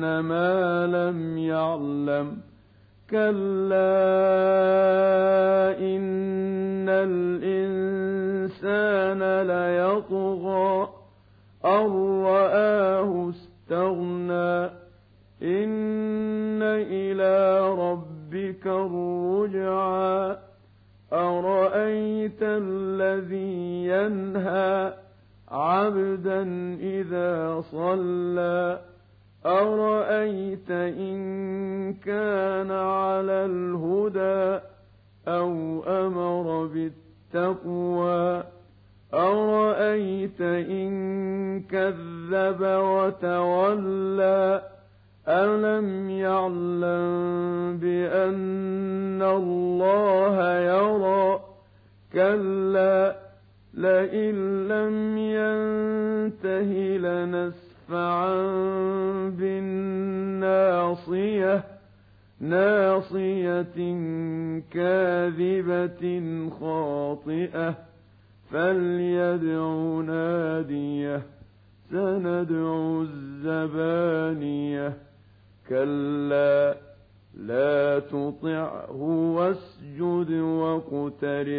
ما لم يعلم. كلا إن الإنسان ليطغى. أن رآه استغنى. إن إلى ربك الرجعى. أرأيت الذي ينهى عبدا إذا صلى. أرأيت إن كان على الهدى أو أمر بالتقوى؟ أرأيت إن كذب وتولى؟ ألم يعلم بأن الله يرى؟ كلا لئن لم ينته لنسفعا بالناصية ناصية كاذبة خاطئة فليدع ناديه سندع الزبانيه كلا لا تطعه واسجد واقترب